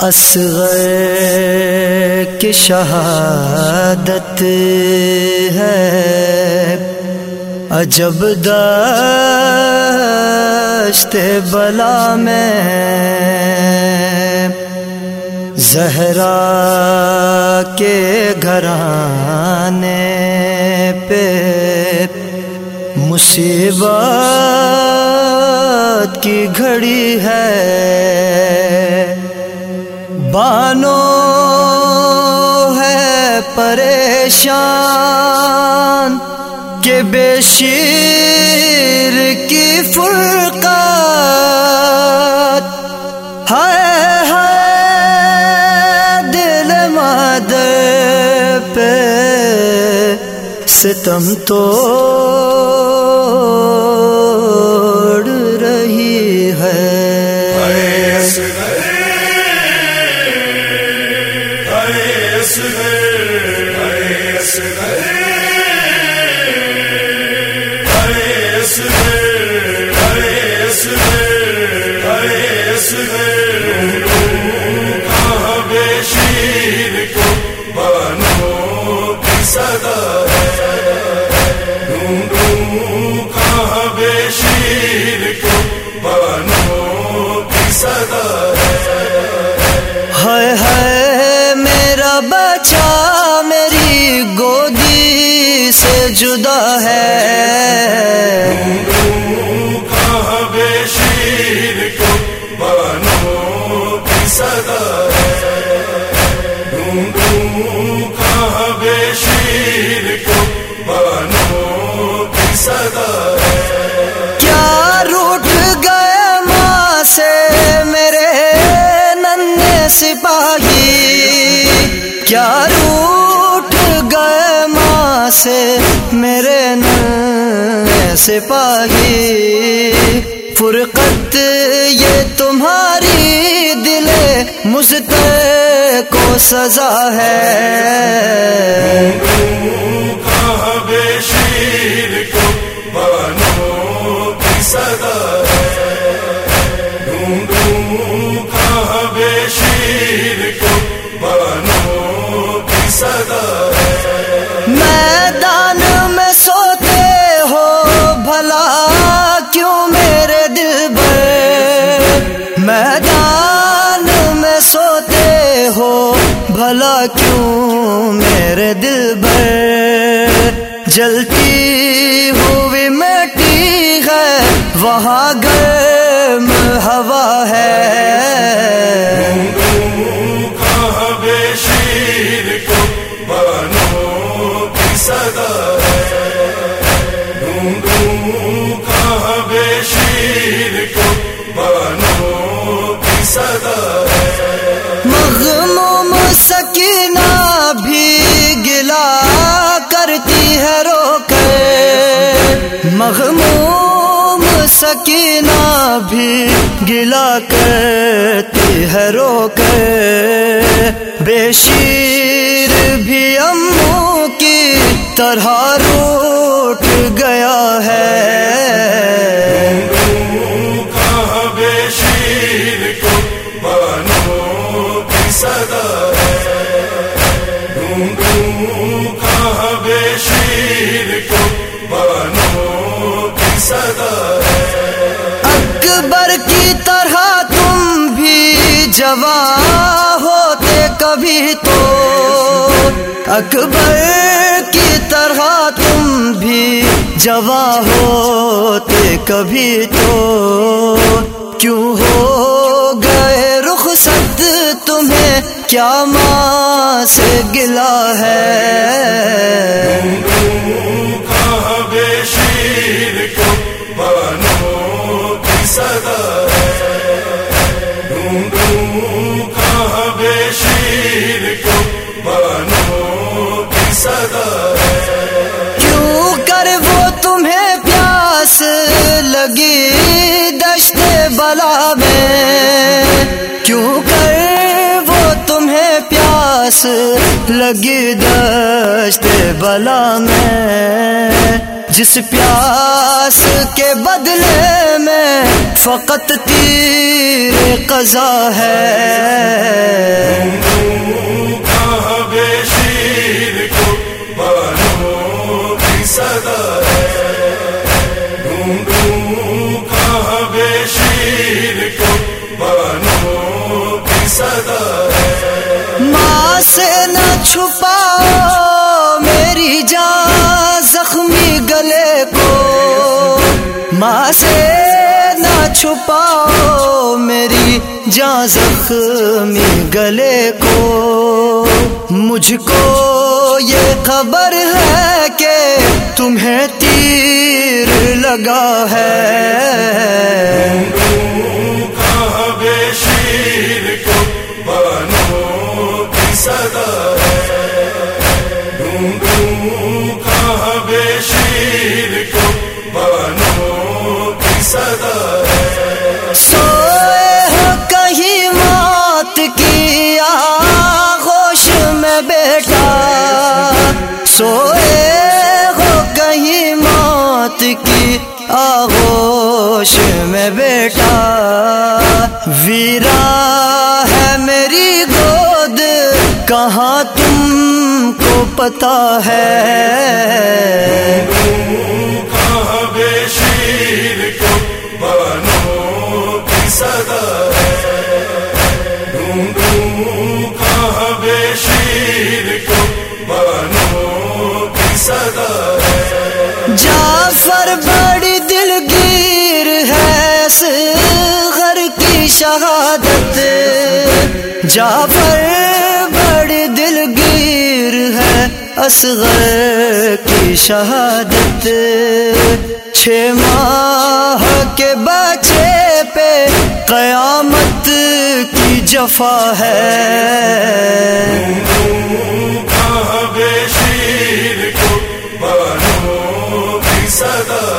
اصغر کی شہادت ہے۔ عجب دشت بلا میں۔ زہرا کے گھرانے پہ مصیبت کی گھڑی ہے۔ بانو ہے پریشان کہ بے شیر کی فرقات ہے دل مادر پہ ستم تو شیر کی صدا ڈھونڈوں جدا ہے۔ سے میرے ننے سپاہی فرقت یہ تمہاری دل مجھتے کو سزا ہے۔ بھلا کیوں میرے دل بھر جلتی ہوئی مٹی ہے؟ وہاں گرم ہوا ہے۔ سکینہ بھی گلا کرتی ہے رو کر۔ بے شیر بھی امو کی طرح رو جوان ہوتے کبھی تو اکبر کی طرح تم بھی جوان ہوتے کبھی تو کیوں ہو گئے رخصت تمہیں؟ کیا ماں سے گلا ہے؟ کہاں کی صدا لگی دشت بلا میں۔ کیوں کر وہ تمہیں پیاس لگی دشت بلا میں؟ جس پیاس کے بدلے میں فقط تیر قضا ہے۔ ہاں، کو صدا۔ سے نہ چھپاؤ میری جان زخمی گلے کو۔ مجھ کو یہ خبر ہے کہ تمہیں تیر لگا ہے۔ آغوش میں بیٹا، ویرا ہے میری گود۔ کہاں تم کو پتا ہے؟ کہاں بے شیر کو بانوں کی صدا جعفر بڑی دلگیر ہے اصغر کی شہادت۔ چھ ماہ کے بچے پہ قیامت کی جفا ہے۔ ہاں، کی صدا۔